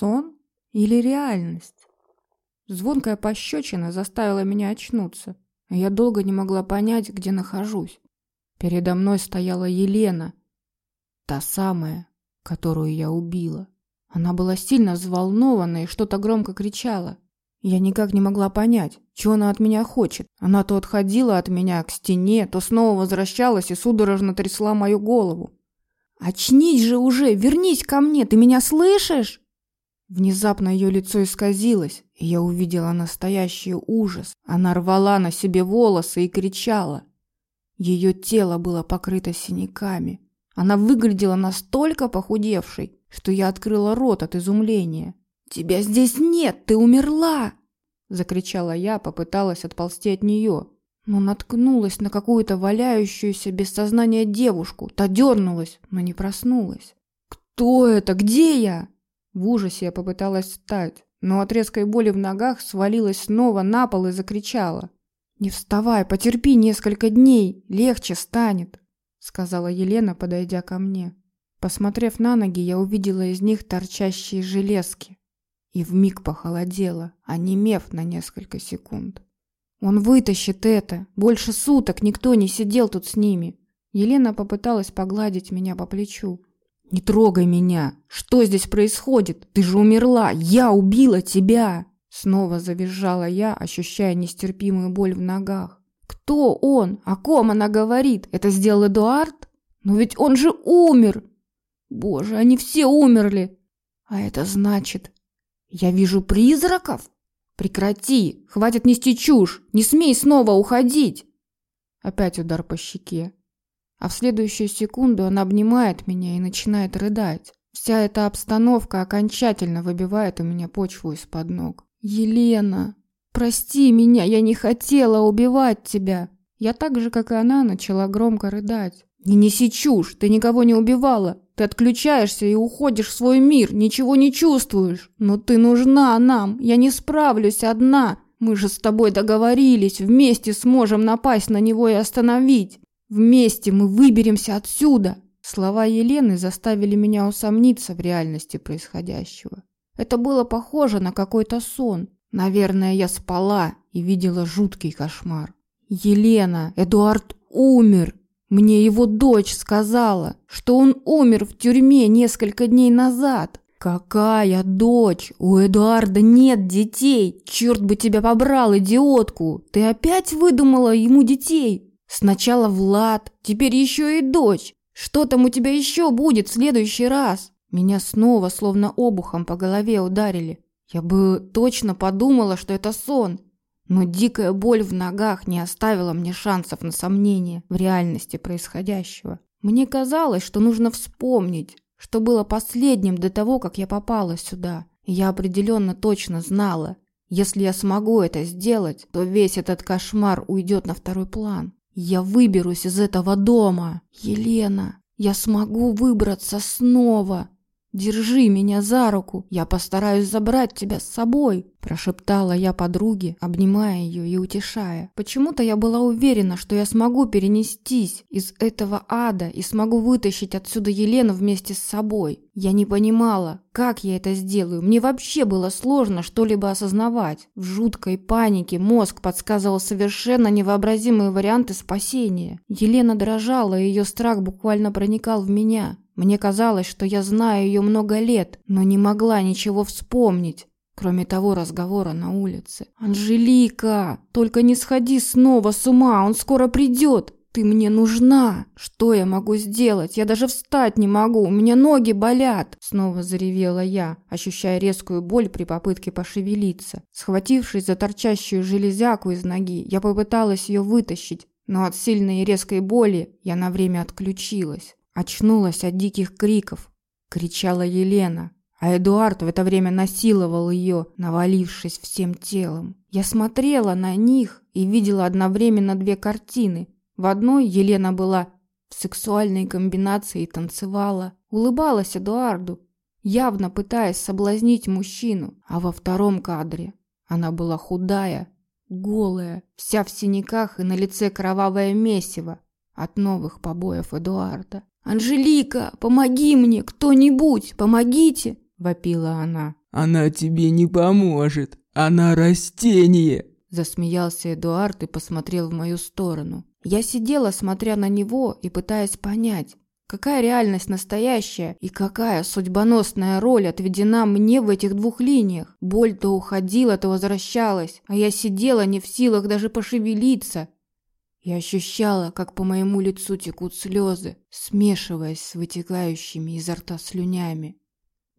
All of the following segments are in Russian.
Сон или реальность? Звонкая пощечина заставила меня очнуться, а я долго не могла понять, где нахожусь. Передо мной стояла Елена, та самая, которую я убила. Она была сильно взволнована и что-то громко кричала. Я никак не могла понять, чего она от меня хочет. Она то отходила от меня к стене, то снова возвращалась и судорожно трясла мою голову. «Очнись же уже! Вернись ко мне! Ты меня слышишь?» Внезапно ее лицо исказилось, и я увидела настоящий ужас. Она рвала на себе волосы и кричала. Ее тело было покрыто синяками. Она выглядела настолько похудевшей, что я открыла рот от изумления. «Тебя здесь нет! Ты умерла!» Закричала я, попыталась отползти от нее, но наткнулась на какую-то валяющуюся без сознания девушку. Та дернулась, но не проснулась. «Кто это? Где я?» В ужасе я попыталась встать, но от резкой боли в ногах свалилась снова на пол и закричала. «Не вставай, потерпи несколько дней, легче станет», сказала Елена, подойдя ко мне. Посмотрев на ноги, я увидела из них торчащие железки и вмиг похолодела, онемев на несколько секунд. Он вытащит это. Больше суток никто не сидел тут с ними. Елена попыталась погладить меня по плечу. Не трогай меня. Что здесь происходит? Ты же умерла. Я убила тебя. Снова завизжала я, ощущая нестерпимую боль в ногах. Кто он? О ком она говорит? Это сделал Эдуард? Но ведь он же умер. Боже, они все умерли. А это значит, я вижу призраков? Прекрати, хватит нести чушь, не смей снова уходить. Опять удар по щеке. А в следующую секунду она обнимает меня и начинает рыдать. Вся эта обстановка окончательно выбивает у меня почву из-под ног. Елена, прости меня, я не хотела убивать тебя. Я так же, как и она, начала громко рыдать. Не неси чушь, ты никого не убивала. Ты отключаешься и уходишь в свой мир, ничего не чувствуешь. Но ты нужна нам, я не справлюсь одна. Мы же с тобой договорились, вместе сможем напасть на него и остановить. Вместе мы выберемся отсюда. Слова Елены заставили меня усомниться в реальности происходящего. Это было похоже на какой-то сон. Наверное, я спала и видела жуткий кошмар. Елена, Эдуард умер. Мне его дочь сказала, что он умер в тюрьме несколько дней назад. Какая дочь? У Эдуарда нет детей. Черт бы тебя побрал, идиотку. Ты опять выдумала ему детей? Сначала Влад, теперь еще и дочь. Что там у тебя еще будет в следующий раз? Меня снова словно обухом по голове ударили. Я бы точно подумала, что это сон. Но дикая боль в ногах не оставила мне шансов на сомнение в реальности происходящего. Мне казалось, что нужно вспомнить, что было последним до того, как я попала сюда. И я определенно точно знала, если я смогу это сделать, то весь этот кошмар уйдет на второй план. Я выберусь из этого дома. Елена, я смогу выбраться снова. Держи меня за руку, я постараюсь забрать тебя с собой, прошептала я подруге, обнимая ее и утешая. Почему-то я была уверена, что я смогу перенестись из этого ада и смогу вытащить отсюда Елену вместе с собой. Я не понимала, как я это сделаю. Мне вообще было сложно что-либо осознавать. В жуткой панике мозг подсказывал совершенно невообразимые варианты спасения. Елена дрожала, и ее страх буквально проникал в меня. Мне казалось, что я знаю ее много лет, но не могла ничего вспомнить, кроме того разговора на улице. «Анжелика, только не сходи снова с ума, он скоро придет!» «Ты мне нужна! Что я могу сделать? Я даже встать не могу, у меня ноги болят!» Снова заревела я, ощущая резкую боль при попытке пошевелиться. Схватившись за торчащую железяку из ноги, я попыталась ее вытащить, но от сильной и резкой боли я на время отключилась. Очнулась от диких криков, кричала Елена, а Эдуард в это время насиловал ее, навалившись всем телом. Я смотрела на них и видела одновременно две картины. В одной Елена была в сексуальной комбинации и танцевала, улыбалась Эдуарду, явно пытаясь соблазнить мужчину, а во втором кадре она была худая, голая, вся в синяках и на лице кровавое месиво от новых побоев Эдуарда. «Анжелика, помоги мне, кто-нибудь, помогите!» вопила она. «Она тебе не поможет! Она растение!» Засмеялся Эдуард и посмотрел в мою сторону. Я сидела, смотря на него и пытаясь понять, какая реальность настоящая и какая судьбоносная роль отведена мне в этих двух линиях. Боль то уходила, то возвращалась, а я сидела не в силах даже пошевелиться. Я ощущала, как по моему лицу текут слезы, смешиваясь с вытекающими изо рта слюнями.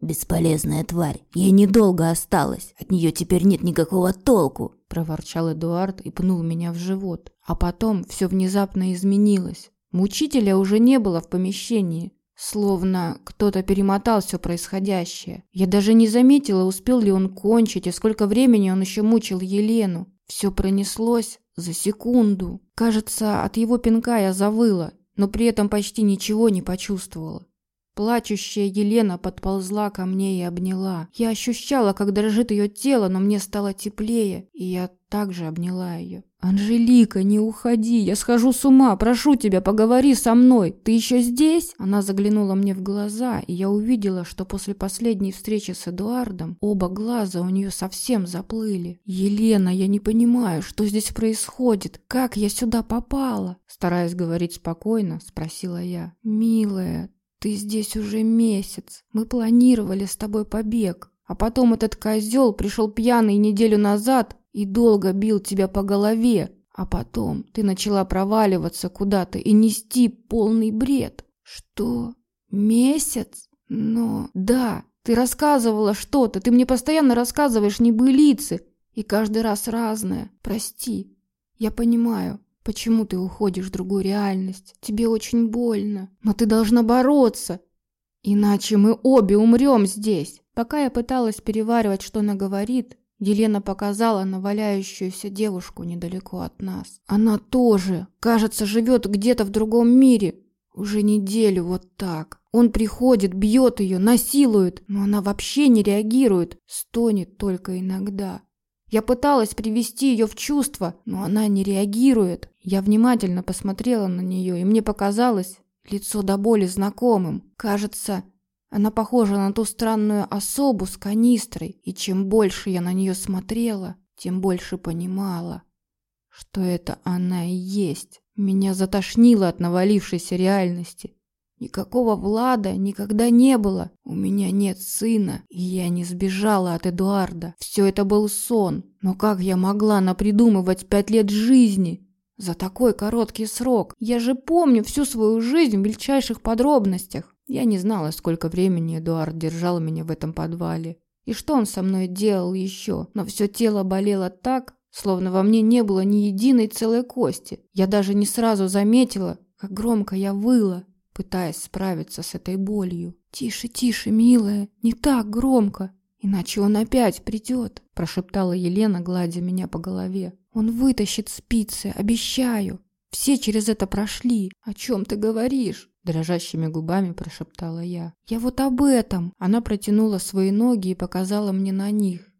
«Бесполезная тварь. Ей недолго осталось. От нее теперь нет никакого толку», – проворчал Эдуард и пнул меня в живот. А потом все внезапно изменилось. Мучителя уже не было в помещении. Словно кто-то перемотал все происходящее. Я даже не заметила, успел ли он кончить и сколько времени он еще мучил Елену. Все пронеслось за секунду. Кажется, от его пинка я завыла, но при этом почти ничего не почувствовала. Плачущая Елена подползла ко мне и обняла. Я ощущала, как дрожит ее тело, но мне стало теплее, и я также обняла ее. «Анжелика, не уходи, я схожу с ума, прошу тебя, поговори со мной. Ты еще здесь?» Она заглянула мне в глаза, и я увидела, что после последней встречи с Эдуардом оба глаза у нее совсем заплыли. «Елена, я не понимаю, что здесь происходит, как я сюда попала?» Стараясь говорить спокойно, спросила я. «Милая, ты здесь уже месяц. Мы планировали с тобой побег. А потом этот козел пришел пьяный неделю назад и долго бил тебя по голове. А потом ты начала проваливаться куда-то и нести полный бред. Что? Месяц? Но... Да, ты рассказывала что-то. Ты мне постоянно рассказываешь небылицы. И каждый раз разное. Прости. Я понимаю. Почему ты уходишь в другую реальность? Тебе очень больно, но ты должна бороться. Иначе мы обе умрем здесь. Пока я пыталась переваривать, что она говорит, Елена показала на валяющуюся девушку недалеко от нас. Она тоже, кажется, живет где-то в другом мире. Уже неделю вот так. Он приходит, бьет ее, насилует, но она вообще не реагирует, стонет только иногда. Я пыталась привести ее в чувство, но она не реагирует. Я внимательно посмотрела на нее, и мне показалось лицо до боли знакомым. Кажется, она похожа на ту странную особу с канистрой, и чем больше я на нее смотрела, тем больше понимала, что это она и есть. Меня затошнило от навалившейся реальности. Никакого Влада никогда не было. У меня нет сына, и я не сбежала от Эдуарда. Все это был сон. Но как я могла напридумывать пять лет жизни? За такой короткий срок. Я же помню всю свою жизнь в мельчайших подробностях. Я не знала, сколько времени Эдуард держал меня в этом подвале. И что он со мной делал еще. Но все тело болело так, словно во мне не было ни единой целой кости. Я даже не сразу заметила, как громко я выла пытаясь справиться с этой болью. «Тише, тише, милая, не так громко, иначе он опять придет», прошептала Елена, гладя меня по голове. «Он вытащит спицы, обещаю. Все через это прошли. О чем ты говоришь?» Дрожащими губами прошептала я. «Я вот об этом!» Она протянула свои ноги и показала мне на них.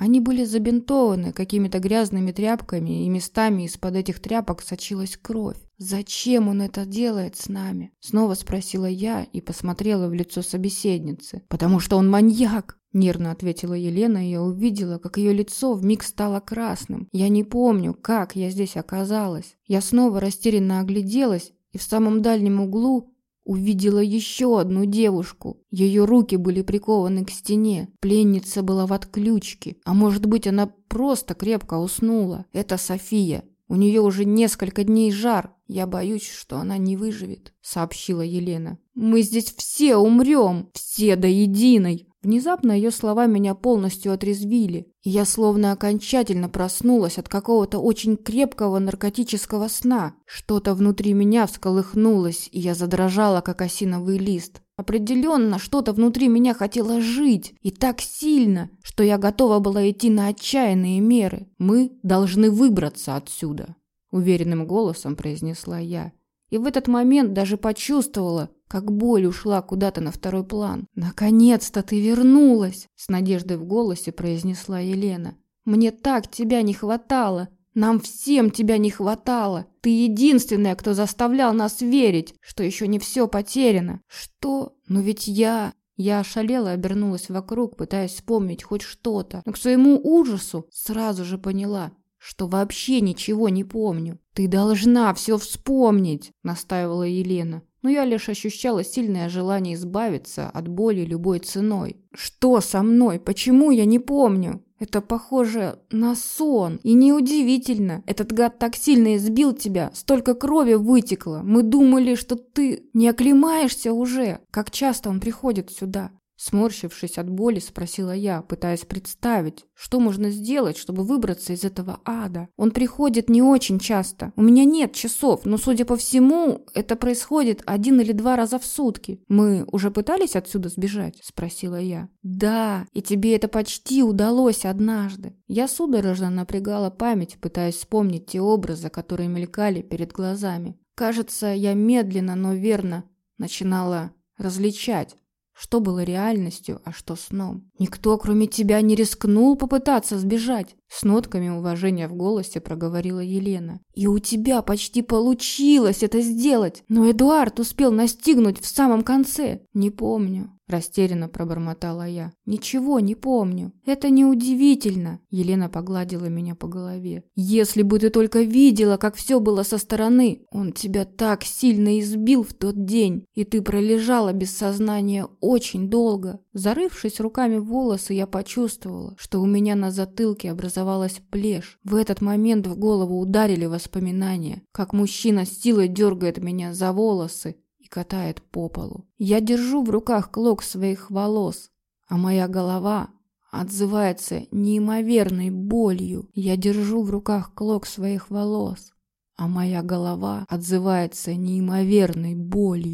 Они были забинтованы какими-то грязными тряпками, и местами из-под этих тряпок сочилась кровь. «Зачем он это делает с нами?» Снова спросила я и посмотрела в лицо собеседницы. «Потому что он маньяк!» Нервно ответила Елена, и я увидела, как ее лицо вмиг стало красным. Я не помню, как я здесь оказалась. Я снова растерянно огляделась, и в самом дальнем углу увидела еще одну девушку. Ее руки были прикованы к стене. Пленница была в отключке. А может быть, она просто крепко уснула. Это София. У нее уже несколько дней жар. Я боюсь, что она не выживет, сообщила Елена. Мы здесь все умрем, все до единой. Внезапно ее слова меня полностью отрезвили, и я словно окончательно проснулась от какого-то очень крепкого наркотического сна. Что-то внутри меня всколыхнулось, и я задрожала, как осиновый лист. Определенно, что-то внутри меня хотело жить, и так сильно, что я готова была идти на отчаянные меры. Мы должны выбраться отсюда, уверенным голосом произнесла я. И в этот момент даже почувствовала, как боль ушла куда-то на второй план. «Наконец-то ты вернулась!» – с надеждой в голосе произнесла Елена. «Мне так тебя не хватало! Нам всем тебя не хватало! Ты единственная, кто заставлял нас верить, что еще не все потеряно! Что? Но ведь я... Я ошалела, обернулась вокруг, пытаясь вспомнить хоть что-то, но к своему ужасу сразу же поняла, что вообще ничего не помню. «Ты должна все вспомнить», — настаивала Елена. Но я лишь ощущала сильное желание избавиться от боли любой ценой. «Что со мной? Почему я не помню?» Это похоже на сон. И неудивительно. Этот гад так сильно избил тебя, столько крови вытекло. Мы думали, что ты не оклемаешься уже. Как часто он приходит сюда? Сморщившись от боли, спросила я, пытаясь представить, что можно сделать, чтобы выбраться из этого ада. Он приходит не очень часто. У меня нет часов, но, судя по всему, это происходит один или два раза в сутки. Мы уже пытались отсюда сбежать? Спросила я. Да, и тебе это почти удалось однажды. Я судорожно напрягала память, пытаясь вспомнить те образы, которые мелькали перед глазами. Кажется, я медленно, но верно начинала различать что было реальностью, а что сном? Никто, кроме тебя, не рискнул попытаться сбежать. С нотками уважения в голосе проговорила Елена. И у тебя почти получилось это сделать. Но Эдуард успел настигнуть в самом конце. Не помню. Растерянно пробормотала я. «Ничего не помню. Это неудивительно!» Елена погладила меня по голове. «Если бы ты только видела, как все было со стороны! Он тебя так сильно избил в тот день, и ты пролежала без сознания очень долго!» Зарывшись руками в волосы, я почувствовала, что у меня на затылке образовалась плешь. В этот момент в голову ударили воспоминания, как мужчина с силой дергает меня за волосы, катает по полу. Я держу в руках клок своих волос, а моя голова отзывается неимоверной болью. Я держу в руках клок своих волос, а моя голова отзывается неимоверной болью.